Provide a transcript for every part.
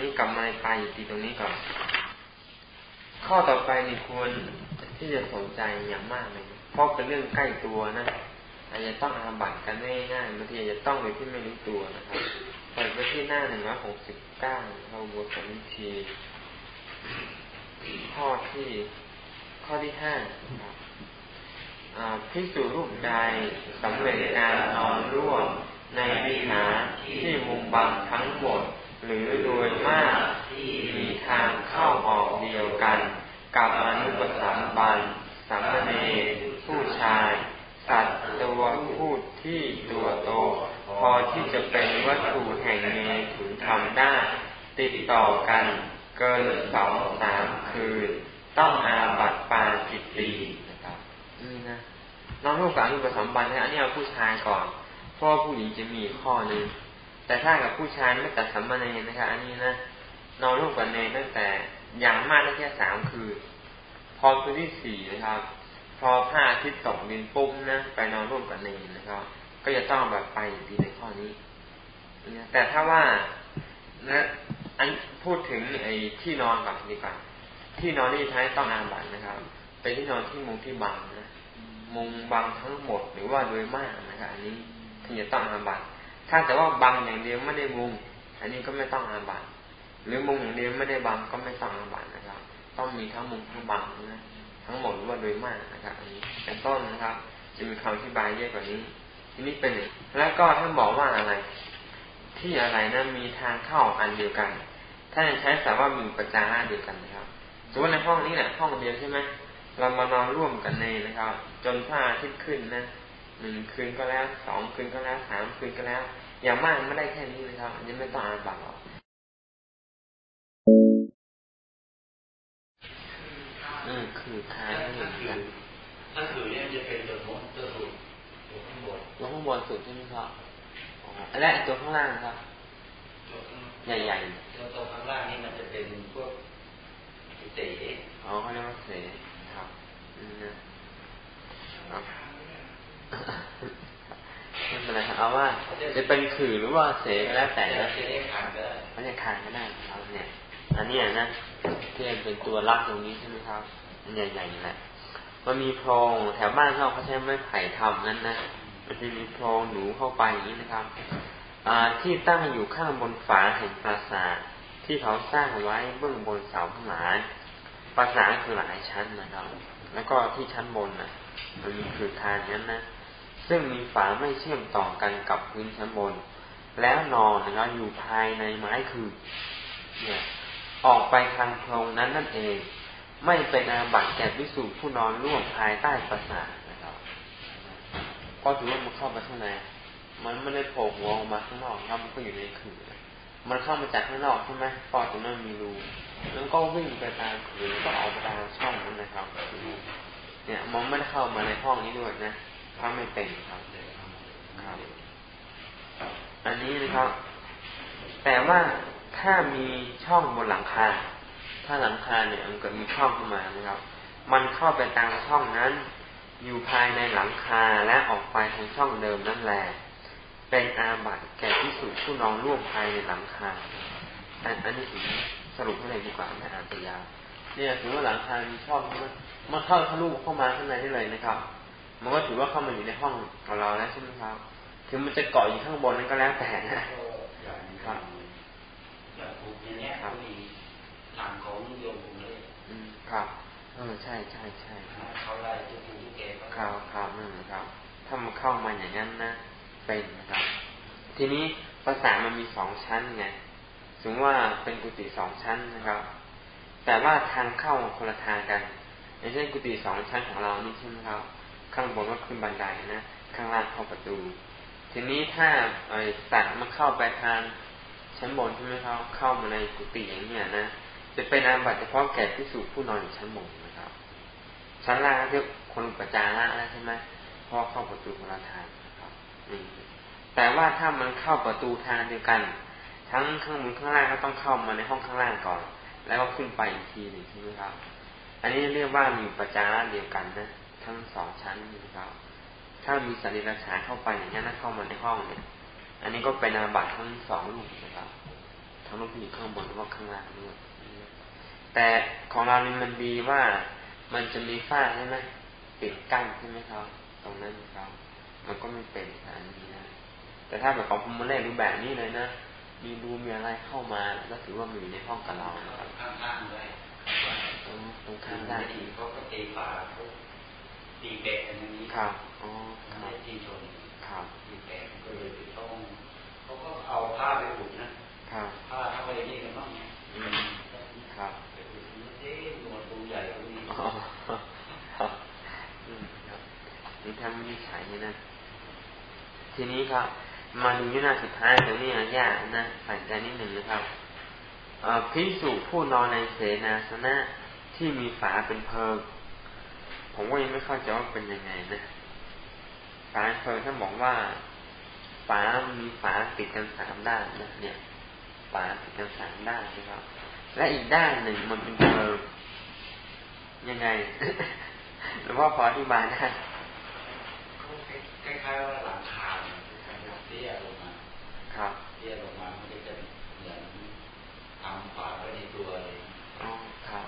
นี้กลับมาในปลายอยู่ตีตรงนี้ก่อน ข้อต่อไปนี่ควรที่จะสนใจอย่างมากเลยเพราะเป็นเรื่องใกล้ตัวนะอาจจะต้องอาบัตกันง่ายๆบางทีอาจจะต้องโดยที่ไม่รู้ตัวนะครับเปิดไปที่หน้าหนึ่งร้อยหกสิบเก้าเราบทสมิทีข้อที่ข้อที่ห้าพิสูรรูปใดสำเร็จการนอนร่วมในวิหารที่มุมบังทั้งหมด หรือโดยมากมีทางเข้าออกเดียวกัน กับอนุปสัมบันสัมเนผู้ชาย สัตว์ตัวพูดที่ตัวโต พอที่จะเป็นวัตถุแห่งเมถึงทำได้ติดต่อกันเกินสองสามคืน ต้องอาบัตปาจิตตีนะครับนี่นะน้องลูกกับอนุปสัมบันนะอันนี้เอาผู้ชายก่อนพราะผู้หญิงจะมีข้อหนึ่ง แต่ถ้ากับผู้ชายไม่ตัดสัมมาเนนะครับอันนี้นะนอนร่วมกับเนตั้งแต่อย่างมากได้แค่สามคืน พอคืนที่สี่นะครับ พอผ้าทิศตกดินปุ๊บนะไปนอนร่วมกับเนนะครับ ก็จะต้องแบบไปดีในข้อนี้แต่ถ้าว่านะอันพูดถึงไอ้ที่นอนก่อนดีกว่าที่นอนนี่ใช้ต้องอาบัตนะครับเป็นที่นอนที่มุงที่บังนะมุงบังทั้งหมดหรือว่าโดยมากนะครับอันนี้ที่จะต้องอาบัต ถ้าแต่ว่าบังอย่างเดียวไม่ได้มุง อันนี้ก็ไม่ต้องอาบัตหรือมุงอย่างเดียวไม่ได้บังก็ไม่ต้องอาบัตนะครับ ต้องมีทั้งมุงทั้งบังนะทั้งหมดหรือว่าโดยมากนะครับ อันนี้เป็นต้นนะครับ จะมีคำอธิบายเยอะกว่านี้ ทีนี้เป็นแล้วก็ท่านบอกว่าอะไร ที่อะไรนะมีทางเข้าอันเดียวกันท่านใช้สาว่ามีประจาเดียวกันนะครับสมมติในห้องนี้แหละห้องเดียวใช่ไหมเรามานอนร่วมกันในนะครับ จนผ้าทิศขึ้นนะ หนึ่งคืนก็แล้วสองคืนก็แล้วสามคืนก็แล้ว อย่างมากไม่ได้แค่นี้นะครับยังไม่ต้องอ่านบัตรหรอกอืมคือทางไม่เหมือนกันถ้าคือเนี่ยจะเป็นตัวโน้นตัวสุดตัวข้างบนตัวข้างบนสุดใช่ไหมครับอ๋อและตัวข้างล่างครับใหญ่ๆตัวข้างล่างนี่มันจะเป็นพวกเสอ๋อเขาเรียกว่าเสครับอืมนะ ไม่เป็นไรครับเอาว่าจะเป็นขื่อหรือว่าเสก็แล้วแต่นะเขาจะคานก็ได้เอาเนี่ยอันนี้นะที่เป็นตัวรักตรงนี้ใช่ไหมครับอันใหญ่ๆนี่แหละมันมีโพรงแถวบ้านเราเขาใช้ไม้ไผ่ทำนั่นนะมันจะมีโพรงหนูเข้าไปอย่างนี้นะครับอที่ตั้งอยู่ข้างบนฝาแห่งปราสาทที่เขาสร้างไว้เบื้องบนเสาทั้งหลายปราสาทคือหลายชั้นนะครับ แล้วก็ที่ชั้นบนนะมันมีคือทานนั้นนะ ซึ่งมีฝาไม่เชื่อมต่อกันกับพื้นชั้นบน แล้วนอนนะครับอยู่ภายในไม้คือเนี่ยออกไปทางโพรงนั้นนั่นเอง ไม่เป็นอาบัติแก่วิสูจผู้นอนร่วมภายใต้ประสาทนะครับ ก็ถือว่ามันเข้าไปข้างในมันไม่ได้โผล่หัวออกมาข้างนอกครับมันก็อยู่ในขือมันเข้ามาจากข้างนอกใช่ไหมปอดตรงนั้นมีรูแล้วก็วิ่งไปตามขือแล้วก็ออกไปตามช่องนั้นนะครับ เนี่ยมันไม่ได้เข้ามาในห้องนี้ด้วยนะ ถ้าไม่เป็นครับครับอันนี้นะครับ แต่ว่าถ้ามีช่องบนหลังคา ถ้าหลังคาเนี่ยมันเกิดมีช่องขึ้นมานะครับ มันเข้าไปตามช่องนั้น อยู่ภายในหลังคาและออกไปทางช่องเดิมนั่นแหละเป็นอาบัติแก่ที่สุดผู้น้องร่วมภายในหลังคาอันนี้ถึงสรุปให้เลยดีกว่านะอานตยาเนี่ยถือว่าหลังคามีช่องมันเข้าทะลุเข้ามาข้างในได้เลยนะครับ มันก็ถือว่าเข้ามาอยู่ในห้องของเราแล้วใช่ไหมครับ ถึงมันจะเกาะอยู่ข้างบนนั้นก็แล้วแต่นะครับอย่างผมเนี่ยครับหลังของโยมผมเลยครับ เออใช่ใช่ใช่เขาไล่ทุกผู้ทุกแก่ครับครับนั่นครับ ถ้ามันเข้ามาอย่างนั้นนะเป็นนะครับ ทีนี้ภาษามันมีสองชั้นไงถึงว่าเป็นกุฏิสองชั้นนะครับ แต่ว่าทางเข้าคนละทางกันอย่างเช่นกุฏิสองชั้นของเรานี่ใช่ไหมครับ ข้างบนก็ขึ้นบันไดนะ ข้างล่างเข้าประตู ทีนี้ถ้าไอ้สัตว์มันเข้าไปทางชั้นบนใช่ไหมครับเข้ามาในกุฏิอย่างเนี้ยนะจะเป็นอาบัติเฉพาะแก่พิสูผู้นอนอยู่ชั้นบนนะครับ ชั้นล่างก็คือคนประจาระแล้วใช่ไหมพราะเข้าประตูคนละทางนะครับแต่ว่าถ้ามันเข้าประตูทางเดียวกัน ทั้งข้างบนข้างล่างก็ต้องเข้ามาในห้องข้างล่างก่อน แล้วก็ขึ้นไปอีกทีหนึ่งใช่ไหมครับ อันนี้เรียกว่ามีประจาระเดียวกันนะ ทั้งสองชั้นนะครับ ถ้ามีสันนิษฐานเข้าไปอย่างนี้นะเข้ามาในห้องเนี่ย อันนี้ก็เป็นอาบัตทั้งสองลูกนะครับทั้งเขาต้องอยู่ข้างบนหรือว่าข้างล่างด้วยแต่ของเรานี่มันดีว่ามันจะมีฝ้าใช่ไหมปิดกั้นใช่ไหมครับ ตรงนั้นครับ มันก็ไม่เป็นอันนี้นะแต่ถ้าแบบของพุมเล่รูแบบนี้เลยนะมีรูมีอะไรเข้ามาก็ถือว่ามีในห้องกับเราครับข้างๆเลยตรงตรงข้างได้เขาก็ตีฝา ตีแบกอันนี้ครับอ๋อไม่ตีชนครับตีแบกก็เลยต้องเขาก็เอาผ้าไปอุดนะครับผ้าทำอะไรนี่กันบ้างเนี่ยครับไปอุดเอ๊ะหนวดตัวใหญ่ตรงนี้ครับนี่ทำวินิจฉัยนี่นะ ทีนี้ครับ มาดูยุนาสุดท้ายตรงนี้นะยากนะใส่ใจนิดหนึ่งนะครับพิสุผู้นอนในเสนาสนะที่มีฝาเป็นเพิง ผมว่ายังไม่เข้าใจว่าเป็นยังไงนะฝาเพิงท่านบอกว่าฝามีฝาติดกันสามด้านนะเนี่ยฝาติดกันสามด้านนะครับ และอีกด้านหนึ่งมันเป็นเพิงยังไงหรือว่าพออธิบายได้คล้ายๆว่าหลังคาเตี้ยลงมาครับเตี้ยลงมามันจะเหมือนทำฝาไว้ในตัวเลยอ๋อครับ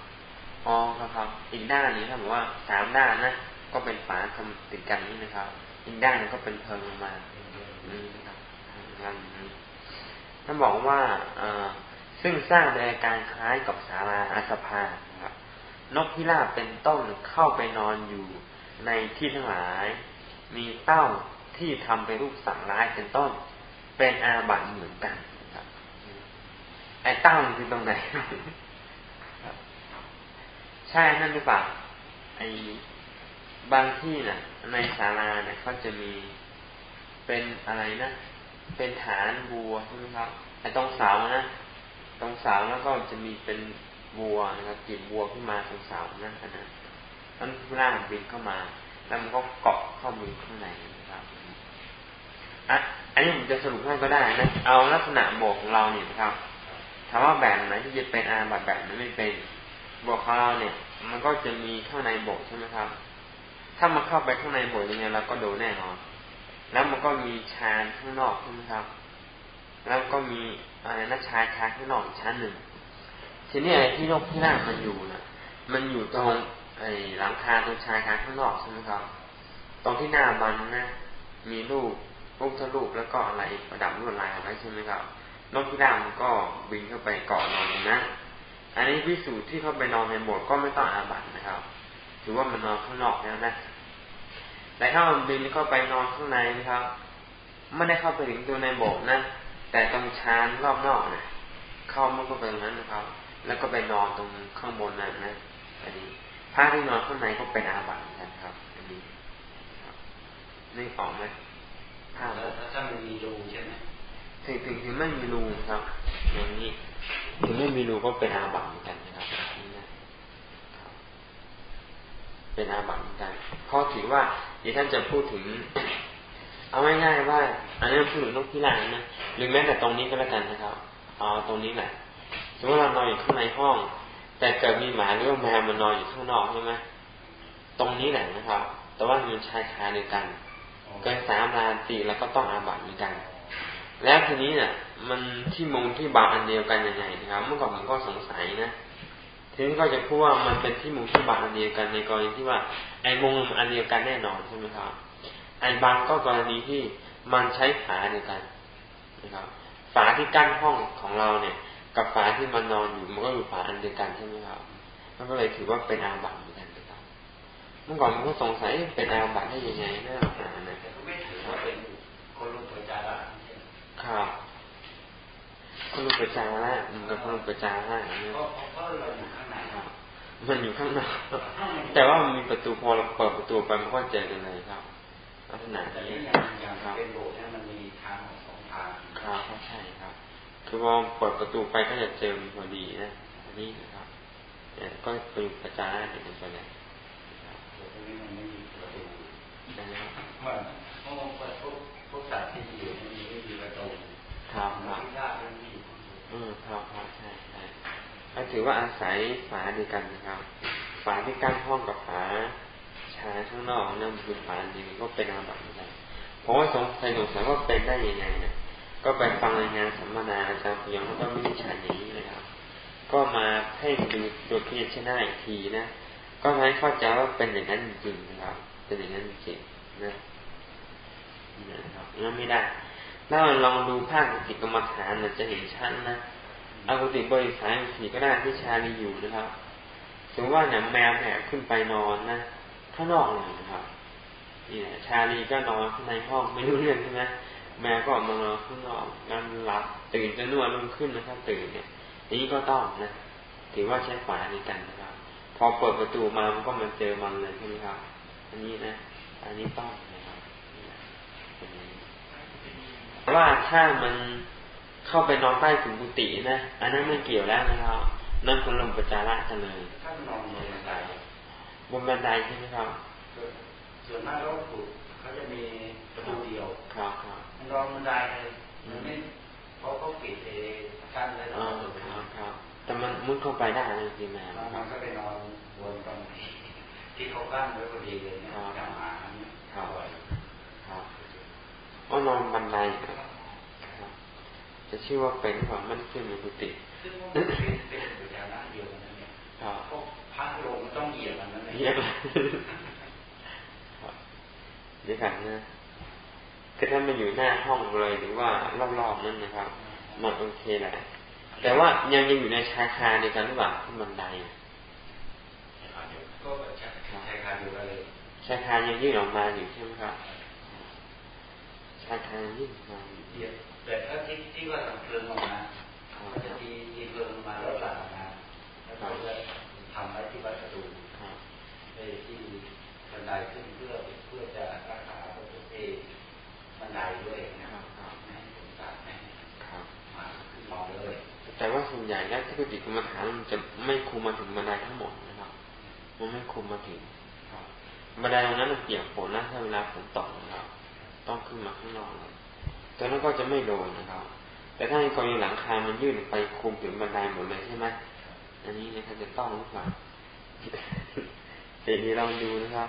อ๋อครับครับ อีกด้านนี้ถ้าบอกว่าสามด้านนะก็เป็นฝาทำติดกันนี่นะครับ อีกด้านนึงก็เป็นเพิงลงมานี่นะครับงานนี้ท่านบอกว่าเออซึ่งสร้างโดยการคล้ายกับศาลาอาสภาครับ นกพิราบเป็นต้นเข้าไปนอนอยู่ในที่ทั้งหลาย มีเต้าที่ทำเป็นรูปสังร้ายเป็นต้น เป็นอาบัติเหมือนกันครับไอ้เต้ามันคือตรงไหน ใช่นั่นหรือเปล่าไอ้บางที่น่ะ ในศาลาเนี่ยเขาจะมีเป็นอะไรนะเป็นฐานบัวใช่ไหมครับไอ้ตรงเสานะตรงเสาแล้วก็จะมีเป็นบัวนะครับกีบบัวขึ้นมาตรงเสานะอันนั้นมันล่างบินเข้ามา แล้วมันก็เกาะเข้ามือข้างในนะครับอะอันนี้ผมจะสรุปให้ก็ได้นะเอาลักษณะโบกของเราเนี่ยนะครับถามว่าแบบไหนที่จะเป็นอาบัตแบบนั้นไม่เป็น บกของเราเนี่ย มันก็จะมีข้างในโบกใช่ไหมครับ ถ้ามันเข้าไปข้างในโบกยังไงเราก็โดนแน่นอน แล้วมันก็มีชานข้างนอกใช่ไหมครับ แล้วก็มีอะไรนะชายคาข้างนอกอีกชั้นหนึ่ง ทีนี้ไอ้ที่นกที่ร่างมันอยู่นะมันอยู่ตรงไอ้หลังคาตรงชายคาข้างนอกใช่ไหมครับ ตรงที่หน้าบันนะมีรูปรูปทะลุแล้วก็อะไรประดับลวดลายอะไรใช่ไหมครับนกพิราบมันก็บินเข้าไปเกาะนอนนั้น อันนี้พิสูจน์ที่เข้าไปนอนในโบสถ์ก็ไม่ต้องอาบัตนะครับ ถือว่ามันนอนข้างนอกแล้วนะ แต่ถ้ามันบินเข้าไปนอนข้างในนะครับ ไม่ได้เข้าไปถึงตัวในโบสถ์นะ แต่ตรงชานรอบนอกนะเข้ามันก็ไปตรงนั้นนะครับ แล้วก็ไปนอนตรงข้างบนนั่นนะ อันนี้ผ้าที่นอนข้างในก็เป็นอาบัติเหมือนกันครับ อันนี้นี่ออกไหมผ้าถ้ามันมีรูใช่ไหมถึงถึงถึงไม่มีรูครับ อย่างนี้ ถึงไม่มีรูก็เป็นอาบัติเหมือนกันนะครับนี่นะเป็นอาบัติเหมือนกันเพราะถือว่าที่ท่านจะพูดถึง เอาง่ายๆว่า อันนี้พูดถึงนกพิราบนะหรือแม้แต่ตรงนี้ก็แล้วกันนะครับเอาตรงนี้แหละสมมติเรานอนอยู่ข้างในห้อง แต่เกิดมีหมาหรือว่าแมวมันนอนอยู่ข้างนอกใช่ไหมตรงนี้แหละนะครับ แต่ว่ามันชายคาเดียวกัน เกินสามลานสี่แล้วก็ต้องอาบัติเหมือนกัน แล้วทีนี้เนี่ยมันที่มุงที่บาอันเดียวกันยังไงนะครับ เมื่อก่อนผมก็สงสัยนะทีนี้ก็จะพูดว่ามันเป็นที่มุงที่บาอันเดียวกันในกรณีที่ว่าไอ้มุงอันเดียวกันแน่นอนใช่ไหมครับไอ้บางก็กรณีที่มันใช้ฝาเดียวกันนะครับ ฝาที่กั้นห้องของเราเนี่ย กับฝาที่มันนอนอยู่มันก็อยู่ฝาอันเดียวกันใช่ไหมครับมันก็เลยถือว่าเป็นอาบัตเหมือนกันนะครับ เมื่อก่อนมันก็สงสัยเป็นอาบัตได้ยังไงน่าหานะไม่ถือว่าเป็นคนรูปจาระ ครับคนรูปจาระมันกับคนรูปจาระเนี่ยเพราะเราอยู่ข้างในครับมันอยู่ข้างนอกแต่ว่ามันมีประตูพอเราเปิดประตูไปมันก็เจอกันเลยครับลักษณะนี้ครับเป็นโบสถ์มันมีทางสองทางครับใช่ครับ คือพอเปิดประตูไปก็จะเจอพอดีนะอันนี้นะครับเนี่ยก็เป็นประจานเด็กไปเลย ครับเพราะว่าพวกพวกสัตว์ที่อยู่มันไม่มีประตูครับครับอืมครับครับใช่ใช่ก็ถือว่าอาศัยฝาดีกันนะครับ ฝาที่กั้นห้องกับฝาชาข้างนอกนั่นคือฝาดีก็เป็นอาบัติเหมือนกันผมว่าสงสัยสงสัยว่าเป็นได้ยังไงเนี่ยก็ไปฟังรายงานสัมมนาอาจารย์พยองก็ไม่ได้ใช้อย่างก็มาเพ่งดูตัวพิจารณาอีกทีนะ ก็ทำให้เข้าใจว่าเป็นอย่างนั้นจริงนะครับ เป็นอย่างนั้นจริงนะนะครับงั้นไม่ได้ถ้าเราลองดูภาคติกรรมฐานมันจะเห็นชัดนะอากุติบริสายสีก็ได้ที่ชาลีอยู่นะครับสมมติว่าเนี่ยแมวเนี่ยขึ้นไปนอนนะข้างนอกเลยนะครับนี่ชาลีก็นอนข้างในห้องไม่รู้เรื่องใช่ไหมแมวก็ออกมานอนข้างนอกงั้นหลับตื่นจะนวดลงขึ้นนะครับตื่นเนี่ยนี้ก็ต้องนะถือว่าใช้ฝาในกันนะครับ พอเปิดประตูมามันก็มาเจอมันเลยใช่ไหมครับ อันนี้นะ อันนี้ต้องนะครับว่าถ้ามันเข้าไปนอนใต้ถุนกุฏินะ อันนั้นไม่เกี่ยวแล้วนะครับนั่นคนลมประจาระกันเลยถ้านอนบนบันไดบนบันไดใช่ไหมครับ ส่วนมากเขาถูกเขาจะมีประตูเดียวครับครับนอนบันไดเลยมันไม่เขาเขาปิดเองกั้นเลยอ๋อครับครับ แต่มันมุดเข้าไปได้จริงไหมมันก็ไปนอนบนตรง ที่เขากั้นไว้พอดีเลยเนี่ยจะมาครับครับว่านอนบันไดครับจะชื่อว่าเป็นความมันขึ้นในกุฏิซึ่งมันเป็นบุญญาณเดียวกันเนี่ยพระลงต้องเหยียบมันนั่นเองเหยียบเดี๋ยวกันนะคือถ้ามันอยู่หน้าห้องเลยหรือว่ารอบๆนั่นนะครับมันโอเคแหละแต่ว่ายังยังอยู่ในชายคาในการหรือเปล่าขึ้นบันไดก็ชายคาอยู่เลย ชายคายังยื่นออกมาอยู่ใช่ไหมครับชายคายื่นมาแต่ถ้าที่ที่ว่าทำเพลิงออกมาก็จะมีมีเพลิงมาแล้วหลังมาแล้วก็จะทำไว้ที่วัดกระดูที่บันไดขึ้นเพื่อเพื่อจะรักษาพระพุทธบันไดด้วยนะครับให้สงสารให้มาขึ้นมองเลยแต่ว่าส่วนใหญ่แล้วที่ปฏิกรรมฐานมันจะไม่คุมมาถึงบันไดทั้งหมดนะครับ มันไม่คุมมาถึง บันไดตรงนั้นมันเปียกฝนนะถ้าเวลาฝนตกนะครับ ต้องขึ้นมาข้างนอกเลยตอนนั้นก็จะไม่โดนนะครับ แต่ถ้าในกรณีหลังคา มันยื่นไปคุมถึงบันไดหมดเลยใช่ไหมอันนี้นะครับจะต้องหรือเปล่าเดี๋ยวลองดูนะครับ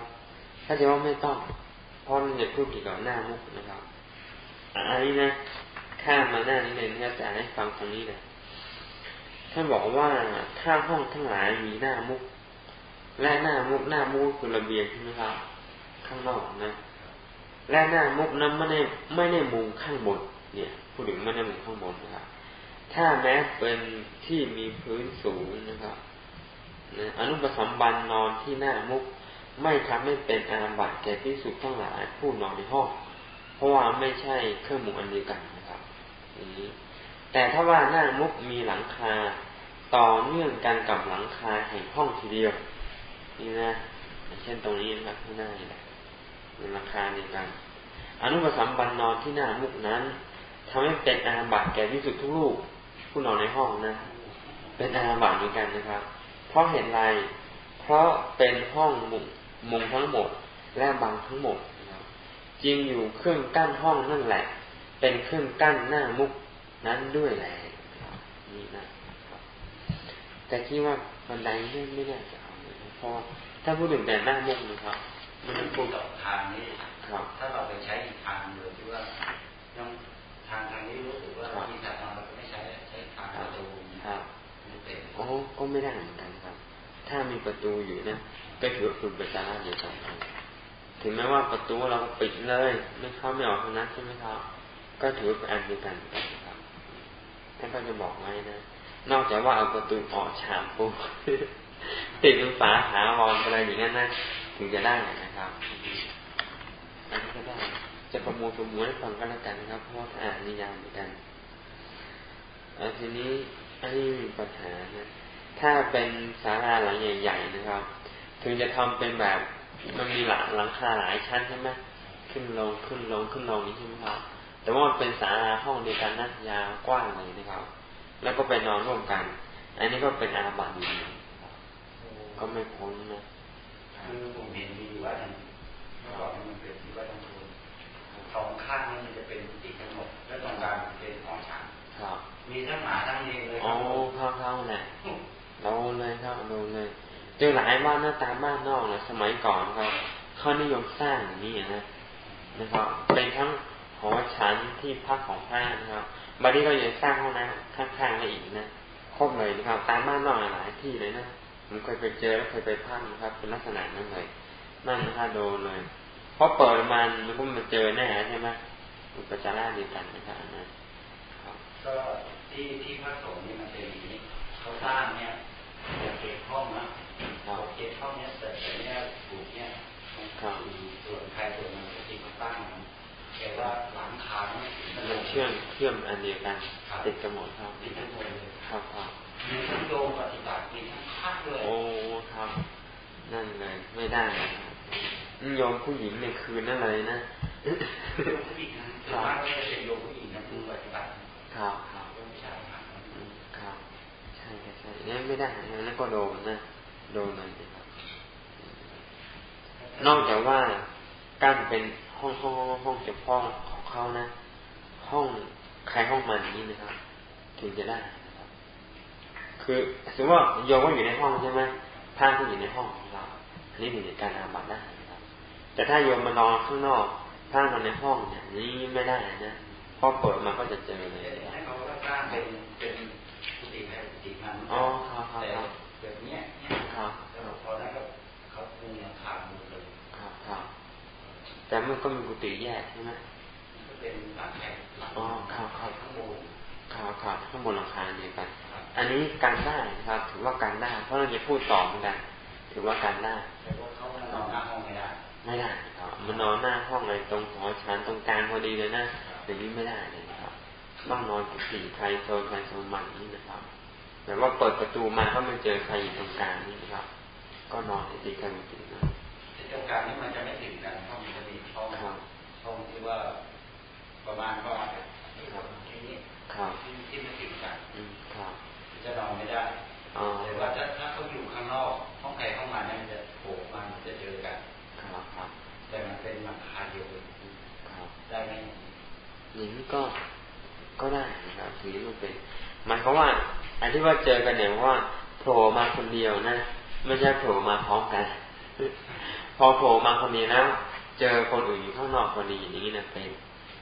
ถ้าจะว่าไม่ต้องเพราะมันจะพูดเกี่ยวกับหน้ามุกนะครับอันนี้นะข้ามมาหน้านี้เลยนะจะให้ฟังตรงนี้เลยท่านบอกว่าถ้าห้องทั้งหลายมีหน้ามุก และหน้ามุกหน้ามุกคือระเบียงใช่ไหมครับ ข้างนอกนะ และหน้ามุกนั้นไม่ได้ไม่ได้มุงข้างบน เนี่ยผู้ถึงไม่ได้มุงข้างบนนะครับ ถ้าแม้เป็นที่มีพื้นสูงนะครับอนุปสมบันนอนที่หน้ามุกไม่ทำให้เป็นอาบัติแก่ที่สุดทั้งหลายผู้นอนในห้อง เพราะว่าไม่ใช่เครื่องมุงอันเดียวกันนะครับนี้แต่ถ้าว่าหน้ามุกมีหลังคาต่อเนื่องกันกับหลังคาแห่งห้องทีเดียว นี่นะเช่นตรงนี้นะครับข้างหน้านี่แหละเป็นราคาเดียวกัน อนุปสัมบันนอนที่หน้ามุกนั้นทำให้เป็นอาบัติแก่ที่สุดทุกลูกผู้นอนในห้องนะ เป็นอาบัติเหมือนกันนะครับ เพราะเห็นไร เพราะเป็นห้องมุงมุงทั้งหมด และบังทั้งหมดจริงอยู่เครื่องกั้นห้องนั่นแหละ เป็นเครื่องกั้นหน้ามุกนั้นด้วยแหละนี่นะแต่คิดว่าบันไดไม่ไม่น่าจะ เอาเลยเพราะถ้าพูดถึงแต่หน้ามุกนะครับมันพูดกับทางนี้ครับ ถ้าเราไปใช้อีกทางเดียวที่ว่ายังทางทางนี้รู้สึกว่ามีถัดมาเราไม่ใช้ใช้ทางประตูครับโอ้ก็ไม่ได้เหมือนกันครับ ถ้ามีประตูอยู่นะก็ถือว่าคุณประจาราเดียวกันถึงแม้ว่าประตูเราปิดเลยไม่เข้าไม่ออกเท่านั้นใช่ไหมครับ ก็ถือเป็นอันเดียวกันครับท่านก็จะบอกไว้นะนอกจากว่าเอาประตูออกฉามปู ติดเป็นฝาหาวอนอะไรอย่างนั้นนะถึงจะได้นะครับอันนี้ก็ได้จะประมวลประมวลให้ฟังก็แล้วกันนะครับเพราะว่าอ่านนิยามเหมือนกันทีนี้อันนี้มีปัญหานะถ้าเป็นศาลาหลังใหญ่ ๆ นะครับ ถึงจะทำเป็นแบบมันมีหลังหลังคาหลายชั้นใช่ไหมขึ้นลงขึ้นลงขึ้นลงนี้ใช่ไหมครับแต่ว่ามันเป็นศาลาห้องเดียวกันนะยาวกว้างเลยนะครับ แล้วก็ไปนอนร่วมกัน อันนี้ก็เป็นอาบัติอยู่ ก็ไม่พ้นนะคือผมเห็นมีว่าเมื่อก่อนมันเป็นที่ว่าต้องทนสองข้างมันจะเป็นติดทั้งหมดแล้วตรงกลางเป็นห้องฉันครับมีทั้งหมาทั้งลิงเลยอ๋อเข้าเข้าแหละเราเลยครับเราเลยเจอหลายบ้านหน้าตาบ้านนอกนะสมัยก่อนครับเขานิยมสร้างอย่างนี้นะนะครับ เป็นทั้งหอชั้นที่พักของพระนะครับบัดนี้ก็ยังสร้างห้องน้ำข้างๆมาอีกนะพบเลยนะครับตามบ้านนอกหลายที่เลยนะ ผมเคยไปเจอแล้วเคยไปพักนะครับ เป็นลักษณะนั้นเลยนั่นนะครับโดนเลยเพราะเปิดมันมันก็มาเจอแน่ใช่ไหมอุปจาระเดียวกันนะครับนะก็ที่ที่พระสงฆ์นี่มันเป็นอย่างนี้เขาสร้างเนี่ยเก็บห้องนะเก็บห้องเนี่ยแต่เนี่ยถูกเนี่ยส่วนใครส่วนมันก็จริงเขาตั้งแต่ว่าหลังคาเนี่ยมันเชื่อมเชื่อมอันเดียวกันติดกันหมดครับติดกันหมดเลยครับครับมีทั้งโยมปฏิบัติมีทั้งพระ ด้วยโอ้ครับ นั่นเลยไม่ได้ครับโยมผู้หญิงในคืนนั่นเลยนะโยมผู้หญิงนะส่วนมากก็จะเป็นโยมผู้หญิงนะผู้ปฏิบัติครับครับครับใช่ใช่เนี่ยไม่ได้แล้วก็โดนนะโดนเลยครับนอกจากว่ากั้นเป็นห้องห้องห้องเฉพาะของเขานะ ห้องใครห้องมันนี้นะครับ ถึงจะได้นะ ครับคือสมมติว่าโยมก็อยู่ในห้องใช่ไหมพานก็อยู่ในห้องของเราอันนี้ถึงจะการอาบัตได้นะครับแต่ถ้าโยมมานอนข้างนอกพานมาในห้องเนี่ยนี้ไม่ได้นะพอเปิดมาก็จะเจอเลยให้เขาสร้างเป็นเป็นกุฏิให้กุฏิมันอ๋อครับครับแบบนี้เนี่ยครับพอนั้นก็เขาปูหลังคาหมดเลยครับครับแต่มันก็มีกุฏิแยกใช่ไหมก็เป็นหลังแขกอ๋อครับครับข้างบนครับครับข้างบนหลังคาเนี่ยกัน อันนี้การได้ครับ ถือว่าการได้ เพราะเราจะพูดต่อเหมือนกัน ถือว่าการได้แต่ว่าเขานอนหน้าห้องไม่ได้ไม่ได้ครับมันนอนหน้าห้องเลยตรงหอชั้นตรงกลางพอดีเลยนะอย่างนี้ไม่ได้เลยนะครับ ต้องนอนกุฏิใครโซนใครโซนมันนี่นะครับแต่ว่าเปิดประตูมาก็ไม่เจอใครอยู่ตรงกลางนี่นะครับ ก็นอนติดกันติดนะตรงกลางนี่มันจะไม่ติดกันห้องจะมีห้องห้องที่ว่าประมาณประมาณที่นี้ที่ที่ไม่ติดกันจะนอน ไม่ได้แต่ว่าถ้าถ้าเขาอยู่ข้างนอกห้องใครห้องมันเนี่ยมันจะโผล่มามันจะเจอกันแต่มันเป็นหลังคาเดียวได้ไหมอย่างนี้ก็ก็ได้นะครับถือมันเป็นหมายความว่าอันที่ว่าเจอกันเนี่ยว่าโผล่มาคนเดียวนะไม่ใช่โผล่มาพร้อมกัน พอโผล่มาคนเดียวแล้วเจอคนอื่นอยู่ข้างนอกพอดีอย่างนี้นะเป็น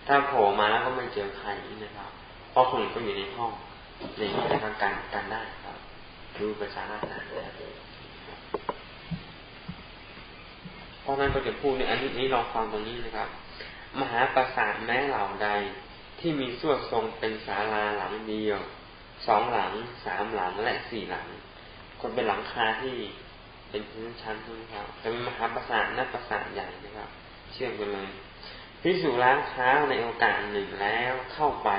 ถ้าโผล่มาแล้วก็ไม่เจอใครนี่นะครับเพราะคนอื่นก็อยู่ในห้อง อย่างนี้นะครับการการได้ครับคือประชาราชนะเพราะนั้นก็จะพูดในอันนี้ลองฟังตรงนี้นะครับ มหาปราสาทแม้เหล่าใดที่มีส่วนทรงเป็นศาลาหลังเดียวสองหลังสามหลังและสี่หลัง คนเป็นหลังคาที่เป็นพื้นชั้นนะครับแต่เป็นมหาปราสาทนักปราสาทใหญ่นะครับ เชื่อมกันเลยพิสูล้างเท้าในโอกาสหนึ่งแล้วเข้าไป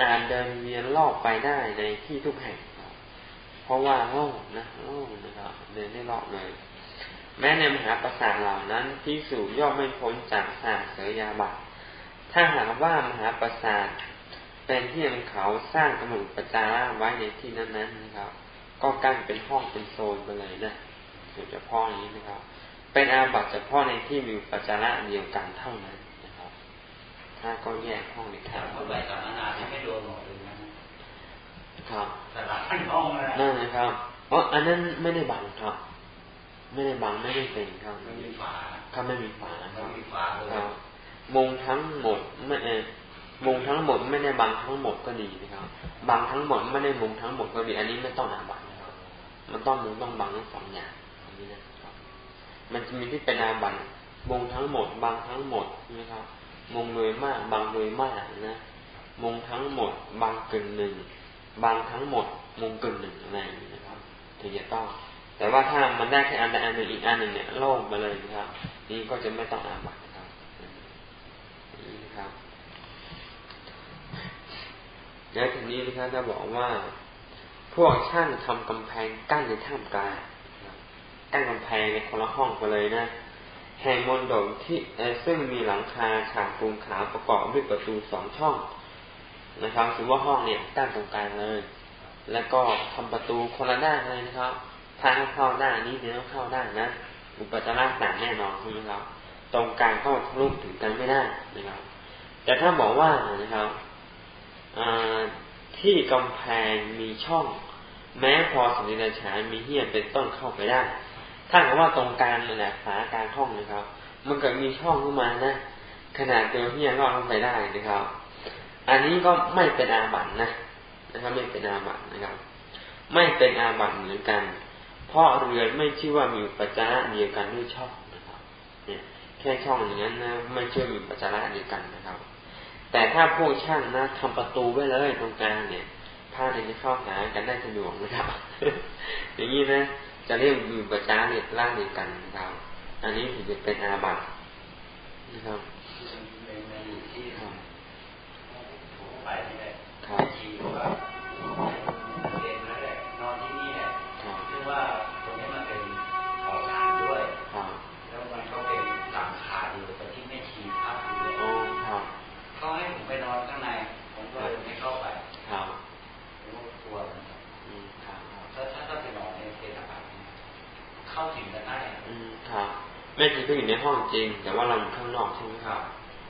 อาจเดินเวียนรอบไปได้ในที่ทุกแห่ง เพราะว่าโล่งนะโล่งนะครับเดินได้รอบเลย แม้ในมหาประสาทเหล่านั้นพิสูจย่อมไม่พ้นจากสาเสยยาบัตถ้าหากว่ามหาประสาทเป็นที่มันเขาสร้างกำหนดประจาระไว้ในที่นั้นๆนะครับ ก็กั้นเป็นห้องเป็นโซนไปเลยนะโดยเฉพาะนี้นะครับ เป็นอาบัตเฉพาะในที่มีประจาระเดียวกันเท่านั้น ถ้าก็แยกห้องในทางเขาไปสามนาที่ไม่โดนหมดเลยนะครับแต่ละห้องนั่นนะครับเพราะอันนั้นไม่ได้บังครับ ไม่ได้บังไม่ได้เป็นครับไม่มีฝาครับไม่มีฝาครับไม่มีฝาครับมงทั้งหมดไม่เอมงทั้งหมดไม่ได้บังทั้งหมดก็ดีนะครับบังทั้งหมดไม่ได้มงทั้งหมดก็ดี อันนี้ไม่ต้องอาบัตนะครับ มันต้องมุงต้องบังทั้งสองอย่างอันนี้นะครับ มันจะมีที่เป็นอาบัตมงทั้งหมดบังทั้งหมดนะครับ มงโดยมากบังโดยมากนะมงทั้งหมดบังกึ่งหนึ่งบังทั้งหมด มงกึ่งหนึ่งอะไรนะครับ ถึงจะต้อง แต่ว่าถ้ามันได้แค่อันใดอันหนึ่งอีกอันหนึ่งเนี่ยโล่งไปเลยนะครับ นี่ก็จะไม่ต้องอาบัตนะครับนี่นะครับแล้วทีนี้นะครับจะบอกว่า พวกช่างทำกำแพงกั้นในถ้ำกลางกั้นกำแพงในคนละห้องไปเลยนะ แห่งมณฑลที่ซึ่งมีหลังคาฉากปูนขาวประกอบด้วยประตูสองช่องนะครับถือว่าห้องเนี่ยกั้นตรงกลางเลย แล้วก็ทำประตูคนละด้านเลยนะครับถ้าเข้าด้านี้เดี๋ยวเข้าด้านะอุปจาระต่างแน่นอนใช่ไหมครับ ตรงกลางก็ทะลุถึงกันไม่ได้นะครับ แต่ถ้าบอกว่านะครับที่กำแพงมีช่อง แม้พอสมิราชายมีเหี้ยเป็นต้นเข้าไปได้ ถ้าบอกว่าตรงกลางนั่นแหละฝากลางห้องนะครับ มันกิดมีช่องขึ้นมานะ ขนาดตัวเหี้ยรอดเข้าไปได้นะครับ อันนี้ก็ไม่เป็นอาบัตนะนะครับไม่เป็นอาบัตนะครับ ไม่เป็นอาบัตเหมือนกัน เพราะเรือนไม่ชื่อว่ามีปัจจาระเดียวกันด้วยช่องนะครับ เนี่ยแค่ช่องอย่างนั้นนะไม่ชื่อมีปัจจาระเดียวกันนะครับ แต่ถ้าพวกช่างนะทำประตูไว้เลยตรงกลางเนี่ยผ้าเนี่ยจะเข้าหากันได้สะดวกนะครับ อย่างนี้นะ จะเรียกมีปัจจาระล่างเดียวกันนะครับอันนี้ถึงจะเป็นอาบัตินะครับไปนี่ จริงก็อยู่ในห้องจริง แต่ว่าเราอยู่ข้างนอกใช่ไหมครับ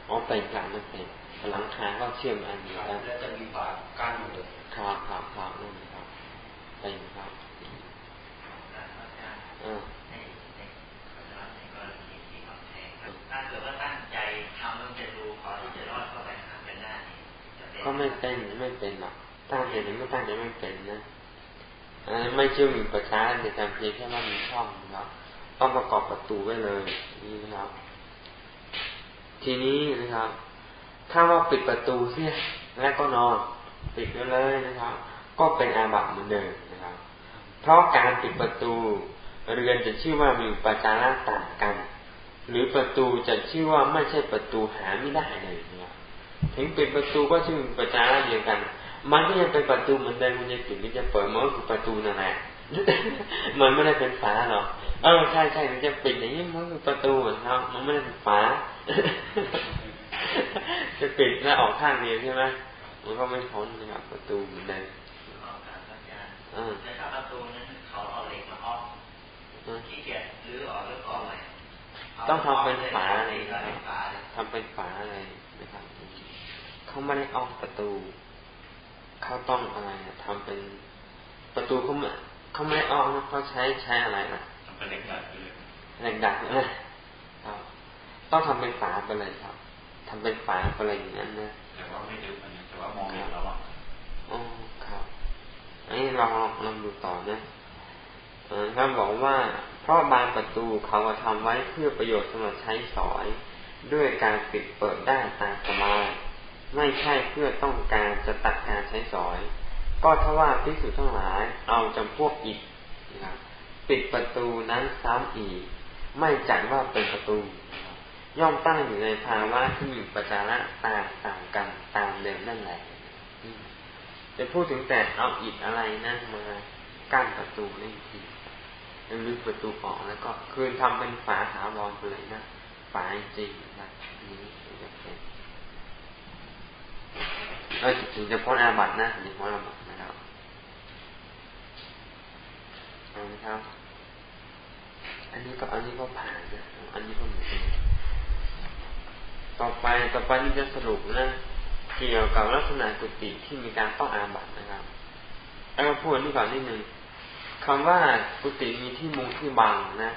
อ๋อเป็นการนั่นเป็นหลังคาก็เชื่อมอันเดียวกันแล้วจะมีฝากั้นเลยครับครับครับนั่นครับเป็นครับถ้าเกิดว่าตั้งใจทำมันจะดูขอที่จะรอดเข้าไปหาเป็นได้ก็ไม่เป็นไม่เป็นหรอกตั้งใจถึงก็ตั้งใจไม่เป็นนะไม่เชื่อมีประชาในการเพียงแค่ว่ามีช่องนะครับ ต้องประกอบประตูไว้เลยนี่นะครับ ทีนี้นะครับ ถ้าว่าปิดประตูเสียแล้วก็นอน ปิดไว้เลยนะครับ ก็เป็นอาบัติเหมือนเดิมนะครับ เพราะการปิดประตูเรือนจะชื่อว่ามีปัจจาระต่างกัน หรือประตูจะชื่อว่าไม่ใช่ประตูหาไม่ได้เลยนะครับถึงปิดประตูก็ชื่อปัจจาระเดียวกัน มันก็ยังเป็นประตูเหมือนเดิมมันจะปิดมันจะเปิดมันก็คือประตูนั่นแหละ มันไม่ได้เป็นฝาหรอกเออใช่ใช่มันจะปิดอย่างนี้มันคือประตูครับมันไม่ได้เป็นฝา จะปิดแล้วออกข้างเดียวใช่ไหมมันก็ไม่พ้นนะครับประตูเหมือนเดิมแต่ถ้าประตูนั้นเขาเอาเหล็กมาออกขี้เกียจหรือออกหรือออกไหมต้องทำเป็นฝาอะไรทำเป็นฝาอะไรนะครับเขาไม่ได้ออกประตู เขาต้องอะไรทำเป็นประตูเขาไม่ เขาไม่ออกนะเขาใช้ใช้อะไรนะทำเป็นเหล็กดัดเลยเหล็กดัดนะครับ ต้องทำเป็นฝาไปเลยครับทำเป็นฝาอะไรอย่างนั้นนะแต่ว่าไม่ดูอันนี้แต่ว่ามองเห็นแล้วอะอ๋อครับอันนี้เราลองดูต่อนะท่านบอกว่า เพราะบานประตูเขาทำไว้เพื่อประโยชน์สำหรับใช้สอย ด้วยการปิดเปิดได้ตามสบายไม่ใช่เพื่อต้องการจะตัดการใช้สอย ก็ถ้าว่าพิสูจทั้งหลายเอาจำพวกอิฐนะครับปิดประตูนั้นซ้ำอีก ไม่จัดว่าเป็นประตู ย่อมตั้งอยู่ในภาวะที่มีปัจจาระต่างต่างกันตามเดิมนั่นแหละจะพูดถึงแต่เอาอิฐอะไรนะมากั้นประตูนี่ทีลึกประตูออกแล้วก็คืนทำเป็นฝาถาวรไปเลยนะฝาจริงนะนี้จะเป็นเออถึงจะพ้นอาบัตนะถึงพ้นอาบัต นะครับเอาละครับ อันนี้ก็อันนี้ก็ผ่านนะอันนี้ก็เหมือนกันต่อไปต่อไปนี้จะสรุปนะเกี่ยวกับลักษณะกุฏิที่มีการต้องอาบัตนะครับแล้วก็พูดนี่ก่อนนิดนึงคำว่ากุฏิมีที่มุงที่บังนะ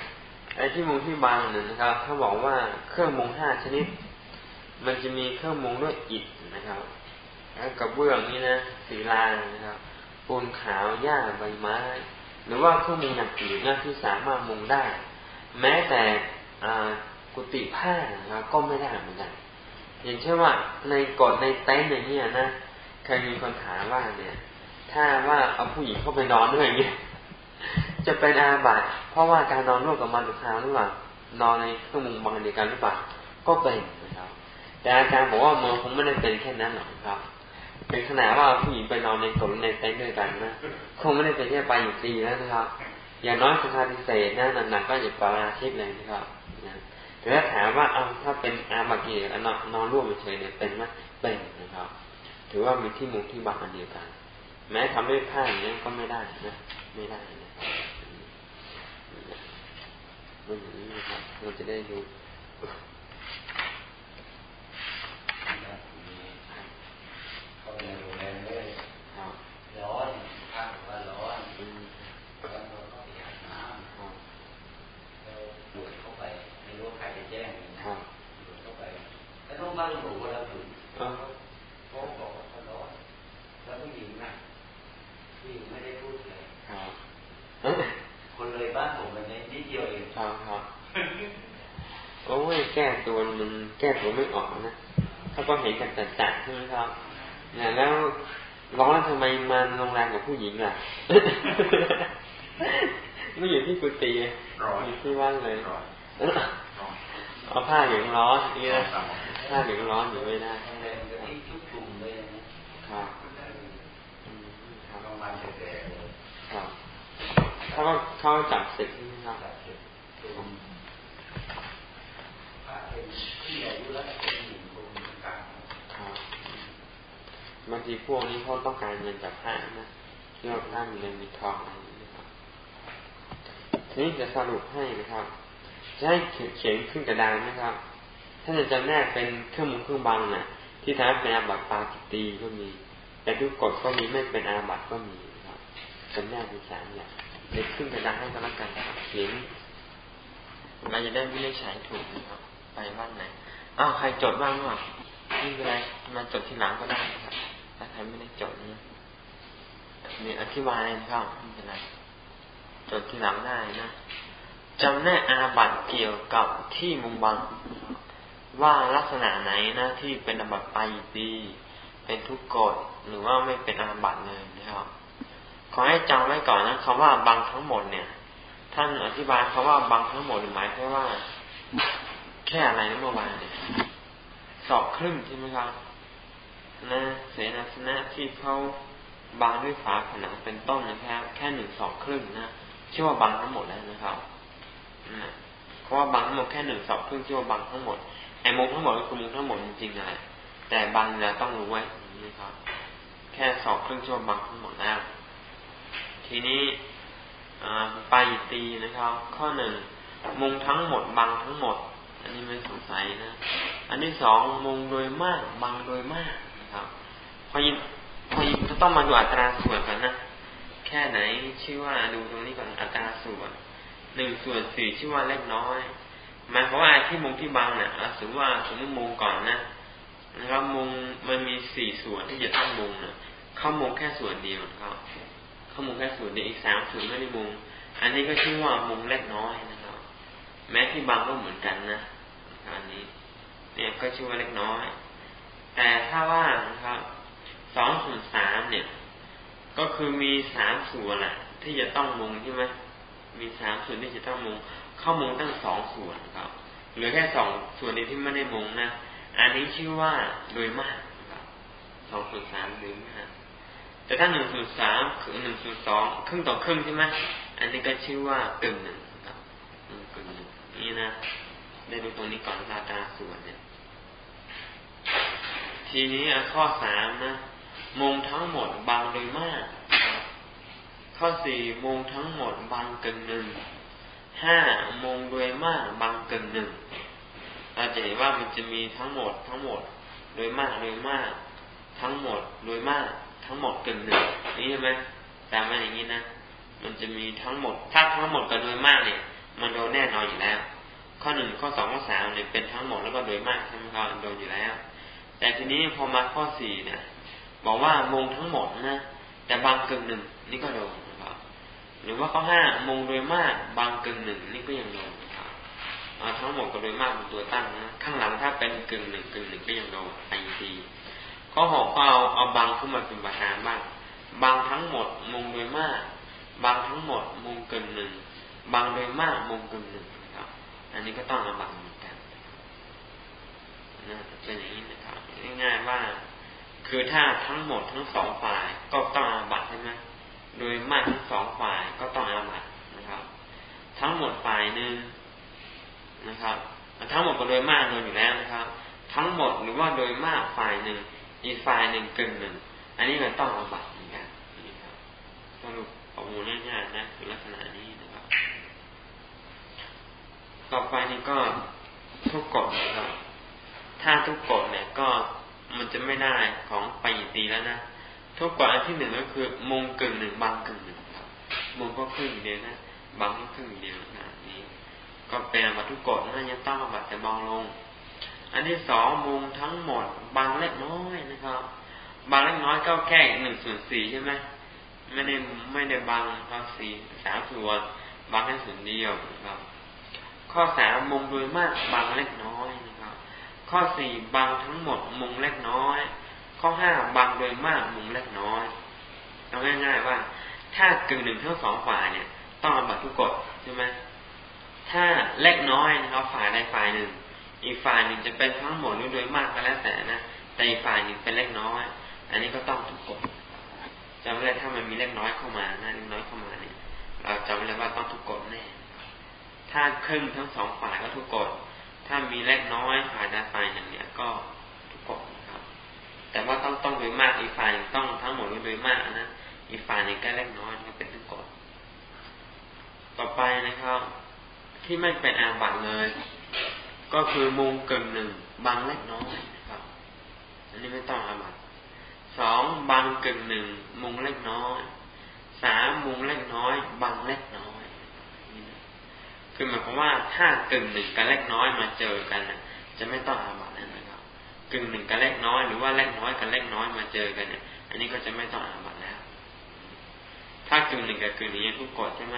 ไอ้ที่มุงที่บังเนี่ยนะครับเขาบอกว่าเครื่องมุงห้าชนิด มันจะมีเครื่องมุงด้วยอิฐนะครับ แล้วกระเบื้องนี่นะสีลานะครับปูนขาวหญ้าใบไม้ รือว่าเครื่องมุงอย่างอื่นนะที่สามารถมุงได้ แม้แต่กุฏิผ้านะครับก็ไม่ได้เหมือนกันอย่างเช่นว่าในกฎในเต็นท์อย่างนี้นะเคยมีคนถามว่าเนี่ย ถ้าว่าเอาผู้หญิงเข้าไปนอนด้วยอย่างนี้จะเป็นอาบัติเพราะว่าการนอนร่วมกับมันทุกครั้งหรือเปล่านอนในเครื่องมุงบางเดียวกันหรือเปล่าก็เป็นนะครับ แต่อาจารย์บอกว่ามือคงไม่ได้เป็นแค่นั้นหรอกครับ เป็นขนาดว่าผู้หญิงไปนอนในกฎในเต็นท์ด้วยกันนะคงไม่ได้เป็นแค่ไปอยู่ตีแล้วนะครับ อย่างน้อยสภาพิเศษนะหนักๆก็อย่าปราชิกเลยนะครับแต่ถ้าถามว่าเอาถ้าเป็นอาบากีนอนนอนร่วมเฉยเนี่ยเป็นไหมเป็นนะครับ ถือว่ามีที่มุงที่บังอันเดียวกัน แม้ทำด้วยผ้าอย่างนี้ก็ไม่ได้นะไม่ได้นะมันอย่างนี้นะครับเราจะได้ดู บ้านหรูว่าเราอยู่เขบอกว่าเขาร้อนแล้วผู้หญิงน่ะผู้หญิงไม่ได้พูดเลยคนเลยบ้านผมมันนิดเดียวเองครับคโอ้ยแก้ตัวมันแก้ตัวไม่ออกนะถ้าก็เห็นกันจัดๆใช่ไหมครับนะแล้วร้อนทำไมมันโรงแรมของผู้หญิงอะไม่อยู่ที่กุฏิอยู่ที่ว่างเลยเอาผ้าอย่างร้อนเนี่ย ผ้าเหลืองร้อนอยู่ไม่ได้ทุกกลุ่มเลยนะครับครับประมาก่ครับเขาก็เขาจับศึกใช่ไหมครับบางทีพวกนี้เขาต้องการเงินจากพระนะที่ว่าพระมีเงินมีทองอะไรนี้นครับทีนี้จะสรุปให้นะครับจะให้เขียนขึ้นกระดานนะครับ ถ้าจะจำแนกเป็นเครื่องมือเครื่องบังน่ะ ที่ทำให้เป็นอาบัติปาจิตีก็มี แต่ทุกกฎก็มีไม่เป็นอาบัติก็มีครับจะแนกเป็นสามอย่างเด็กขึ้นกระดานให้ก็แล้วกันครับเขียนเราจะได้ไม่ได้ใช้ถูกนะครับ ไปบ้านไหนอ้าวใครจดบ้างวะไม่เป็นไรมาจดทีหลังก็ได้ครับถ้าใครไม่ได้จดเนี่ยนี่อธิบายนะครับไม่เป็นไรจดทีหลังได้นะจำแนกอาบัตเกี่ยวกับที่มุงบัง ว่าลักษณะไหนนะที่เป็นอาบัตไปตีเป็นทุกกฎหรือว่าไม่เป็นอาบัตเลยนะครับ ขอให้จำไว้ก่อนนะคำว่าบังทั้งหมดเนี่ย ท่านอธิบายคำว่าบังทั้งหมดหมายแค่ว่า แค่อะไรนะเมื่อวานเนี่ยสอบครึ่งใช่ไหมครับนะเสนาสนะที่เขาบางด้วยฝาผนังเป็นต้นนะครับ แค่หนึ่งสองครึ่งนะชื่อว่าบางทั้งหมดแล้วนะครับนะเพราะว่าบางทั้งหมดแค่หนึ่งสองครึ่งชื่อว่าบางทั้งหมด ไอ้มุงทั้งหมดก็คือมุงทั้งหมดจริงๆอะไรแต่บางเราต้องรู้ไว้นะครับ แค่สองครึ่งชื่วบางทั้งหมดแล้ว ทีนี้ไปตีนะครับ ข้อหนึ่งมุงทั้งหมดบางทั้งหมด อันนี้ไม่สงสัยนะ อันที่สองมุงโดยมากบางโดยมากนะครับ พอยิพอยิจะต้องมาดูอัตราส่วนกันนะแค่ไหนชื่อว่าดูตรงนี้ก่อนอัตราส่วนหนึ่งส่วนสี่ชื่อว่าเล็กน้อย หมายความว่าที่มุงที่บางเนี่ยสมมติว่าสมมติมุงก่อนนะนะครับมุงมันมีสี่ส่วนที่จะต้องมุงนะเข้ามุงแค่ส่วนเดียวครับเข้ามุงแค่ส่วนเดียวอีกสามส่วนไม่ได้มุง อันนี้ก็ชื่อว่ามุงเล็กน้อยนะครับ แม้ที่บางก็เหมือนกันนะอันนี้ เนี่ยก็ชื่อว่าเล็กน้อย แต่ถ้าว่านะครับสองส่วนสามเนี่ย ก็คือมีสามส่วนแหละที่จะต้องมุงใช่ไหมมีสามส่วนที่จะต้องมุง เข้ามุงตั้งสองส่วนครับเหลือแค่สองส่วนนี้ที่ไม่ได้มุงนะ อันนี้ชื่อว่าโดยมากครับสองส่วนสามหรือมากแต่ถ้าหนึ่งส่วนสามคือหนึ่งส่วนสองครึ่งต่อครึ่งใช่ไหมอันนี้ก็ชื่อว่ากึ่งหนึ่งครับกึ่งหนึ่งนี่นะได้ดูตรงนี้ก่อนตาตาส่วนเนี่ย ทีนี้ข้อสามนะมงทั้งหมดบางโดยมาก ข้อสี่มงทั้งหมดบางเกินหนึ่ง ห้ามงโดยมากบางเกินหนึ่งเราจะเห็นว่ามันจะมีทั้งหมดทั้งหมด โดยมากโดยมาก ทั้งหมดโดยมาก ทั้งหมดเกินหนึ่งนี่ใช่ไหมต่มาอย่างนี้นะมันจะมีทั้งหมดถ้าทั้งหมดกับโดยมากเนี่ย มันโดนแน่นอนอยู่แล้ว ข้อหนึ่งข้อสองข้อสามเนี่ยเป็นทั้งหมดแล้วก็โดยมากใช่ไหมครับโดนอยู่แล้ว แต่ทีนี้พอมาข้อสี่เนี่ยบอกว่ามงทั้งหมดนะแต่บางกึ่งหนึ่งนี่ก็โดน หรือว่าข้อห้ามงโดยมากบางกึ่งหนึ่งนี่ก็ยังโดนครับทั้งหมดก็โดยมากเป็นตัวตั้งนะข้างหลังถ้าเป็นกึ่งหนึ่งกึ่งหนึ่งก็ยังโดนไอทีข้อหกก็เอาเอาบางขึ้นมาเป็นประธานบ้างบางทั้งหมดมงโดยมาก บางทั้งหมดมงกึ่งหนึ่งบางโดยมากมงกึ่งหนึ่งครับ อันนี้ก็ต้องเอาบางเหมือนกันนะเป็นอย่างนี้นะครับง่ายๆว่า คือถ้าทั้งหมดทั้งสองฝ่ายก็ต้องอาบัตใช่ไหม โดยมากทั้งสองฝ่ายก็ต้องอาบัตนะครับ ทั้งหมดฝ่ายหนึ่งนะครับ ทั้งหมดก็โดยมากโดยอยู่แล้วนะครับ ทั้งหมดหรือว่าโดยมากฝ่ายหนึ่งอีกฝ่ายหนึ่งเกินหนึ่งอันนี้มันต้องอาบัตเหมือนกันนะครับสรุปข้อมูลง่ายๆนะคือลักษณะนี้นะครับ ต่อไปนี้ก็ทุกกฎนะครับ ถ้าทุกกฎเนี่ยก็มันจะไม่ได้ของไปตีแล้วนะ ทุกกฎอันที่หนึ่งก็คือมงกึ่งหนึ่งบางกึ่งหนึ่งครับมงก็ครึ่งเดียวนะบางก็ครึ่งเดียวนะนี้ ก็เป็นมาทุกกฎนะยังต้องบัตแต่บางลง อันที่สองมุงทั้งหมด บางเล็กน้อยนะครับ บางเล็กน้อยก็แค่หนึ่งส่วนสี่ใช่ไหมไม่ได้ไม่ได้บางครับสี่สามส่วนบางแค่ส่วนเดียวนะครับขข้อสามมุงโดยมากบางเล็กน้อยนะครับ ข้อสี่บางทั้งหมดมุงเล็กน้อย ข้อห้าบางโดยมากมุงเล็กน้อยเอาง่ายๆว่า ถ้ากึ่งหนึ่งทั้งสองฝ่ายเนี่ย ต้องอาบัตทุกกฎใช่ไหมถ้าเล็กน้อยนะครับฝ่ายใดฝ่ายหนึ่ง อีกฝ่ายหนึ่งจะเป็นทั้งหมดหรือโดยมากก็แล้วแต่นะแต่อีกฝ่ายหนึ่งเป็นเล็กน้อย อันนี้ก็ต้องทุกกฎจำไว้เลยถ้ามันมีเล็กน้อยเข้ามานะเล็กน้อยเข้ามาเนี่ย เราจำไว้เลยว่าต้องทุกกฎแน่ถ้าครึ่งทั้งสองฝ่ายก็ทุกกฎถ้ามีเล็กน้อยฝ่ายใดฝ่ายหนึ่งเนี่ยก็ทุกกฎนะครับ แต่ว่าต้องต้องโดยมากอีกฝ่ายต้องทั้งหมดโดยมากนะอีกฝ่ายหนึ่งก็เล็กน้อยก็เป็นทุกกฎต่อไปนะครับ ที่ไม่เป็นอาบัตเลย ก็คือมุงเกินหนึ่งบางเล็กน้อยนะครับ อันนี้ไม่ต้องอาบัตสองบางเกินหนึ่งมุงเล็กน้อยสามมุงเล็กน้อย บางเล็กน้อยคือหมายความว่าถ้ากึ่งหนึ่งกับเล็กน้อยมาเจอกันจะไม่ต้องอาบัตนะครับ กึ่งหนึ่งกับเล็กน้อย หรือว่าเล็กน้อยกับเล็กน้อยมาเจอกันเนี่ย อันนี้ก็จะไม่ต้องอาบัตแล้ว ถ้ากึ่งหนึ่งกับกึ่งนี้ทุกกฎใช่ไหม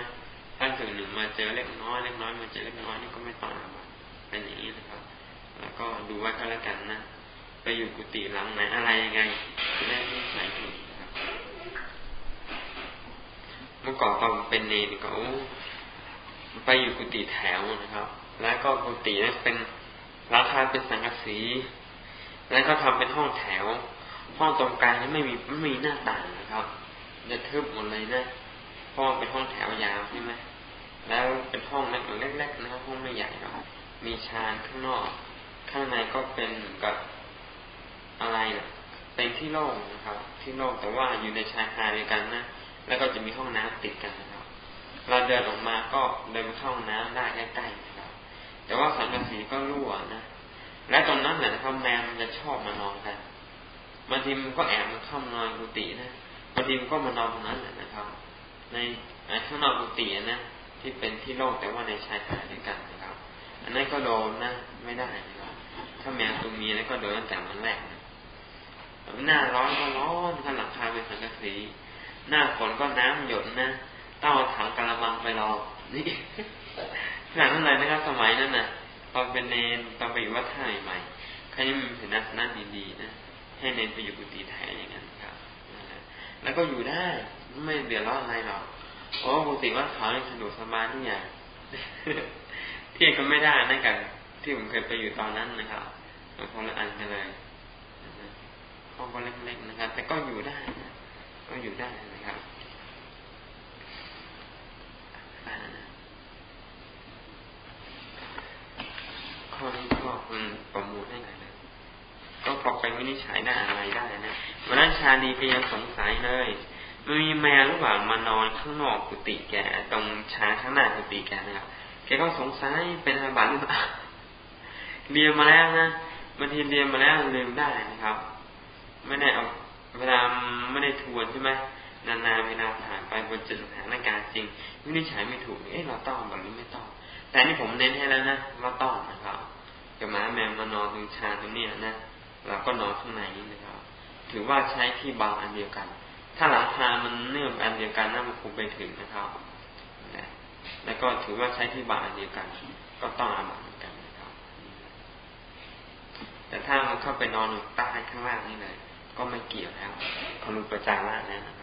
ถ้ากึ่งหนึ่งมาเจอเล็กน้อยเล็กน้อยมาเจอเล็กน้อยนี่ก็ไม่ต้องอาบัตเป็นอย่างนี้นะครับ แล้วก็ดูไว้ก็แล้วกันนะไปอยู่กุฏิหลังไหนอะไรยังไงจะได้ไม่ใส่ถูกครับ เมื่อก่อนตอนเป็นเนรก็ไปอยู่กุฏิแถวนะครับ แล้วก็กุฏินั้นเป็นราคาเป็นสังกะสี แล้วก็ทำเป็นห้องแถว ห้องตรงกลางนี่ไม่มีไม่มีหน้าต่างนะครับจะทึบหมดเลยนะเพราะเป็นห้องแถวยาวใช่ไหมแล้วเป็นห้องเล็กๆนะครับห้องไม่ใหญ่หรอกมีชานข้างนอก ข้างในก็เป็นกับอะไรนะเป็นที่โล่งนะครับ ที่โล่งแต่ว่าอยู่ในชายหาดเดียวกันนะแล้วก็จะมีห้องน้ำติดกันนะครับ เราเดินออกมาก็เดินไปเข้าห้องน้ำได้ใกล้ๆนะครับ แต่ว่าสังกะสีก็รั่วนะ และตรงนั้นแหละนะครับแมวมันจะชอบมานอนกันบางทีมันก็แอบมันเข้านอนกุฏินะบางทีมันก็มานอนตรงนั้นแหละนะครับ ในข้างนอกกุฏินะที่เป็นที่โล่งแต่ว่าในชายหาดเดียกันนะครับ อันนั้นก็โดนนะไม่ได้นะครับถ้าแมวตัวมีแล้วก็โดนตั้งแต่วันแรกนะหน้าร้อนก็ร้อนข้างหลังคาเป็นสังกะสีหน้าฝนก็น้ำหยดนะต้องเอาถังกระมังไปรอนี่ขนาดนั้นเลยนะครับ สมัยนั้นนะ ตอนเป็นเนนตอนไปอยู่วัดท่าใหม่ใครยังมีศีลนั่นดีๆนะให้เนนไปอยู่กุฏิแทนอย่างนั้นครับแล้วก็อยู่ได้ไม่เดือดร้อนอะไรหรอกโอ้กุฏิวัดเขาสะดวกสบายทุกอย่างเทียบก็ไม่ได้นั่นกันที่ผมเคยไปอยู่ตอนนั้นนะครับคนละอันกันเลยห้องก็เล็กๆนะครับ แต่ก็อยู่ได้นะก็อยู่ได้นะครับข้อนี้ก็คุณประมูลให้ไหนเลย ก็พอไป วินิจฉัยได้อะไรได้นะวันนั้นชาดีก็ยังสงสัยเลยมันมีแมวหรือเปล่ามานอนข้างนอกกุฏิแกตรงชาข้างหน้ากุฏิแกนะครับแกก็สงสัยเป็นอาบัติหรือเปล่าเรียนมาแล้วนะบางทีเรียนมาแล้วลืมได้นะครับ ไม่ได้เอาเวลาไม่ได้ทวนใช่ไหมนานๆเวลาผ่านไปบนจุดสถานการณ์จริงวินิจฉัยไม่ถูกเอ๊ะเราต้องหรือไม่ต้อง แต่นี่ผมเน้นให้แล้วนะว่าต้องนะครับกับหมาแมวมานอนตรงชาตรงนี้นะ เราก็นอนข้างในนี้นะครับ ถือว่าใช้ที่บางอันเดียวกัน ถ้าหลังคามันเนื่ออันเดียวกันน่ามันคงไปถึงนะครับแล้วก็ถือว่าใช้ที่บางอันเดียวกัน ก็ต้องอาบัตเหมือนกันนะครับ แต่ถ้ามันเข้าไปนอนใต้ข้างล่างนี่เลยก็ไม่เกี่ยวแล้วเขารู้ประจาระแล้วนะครับ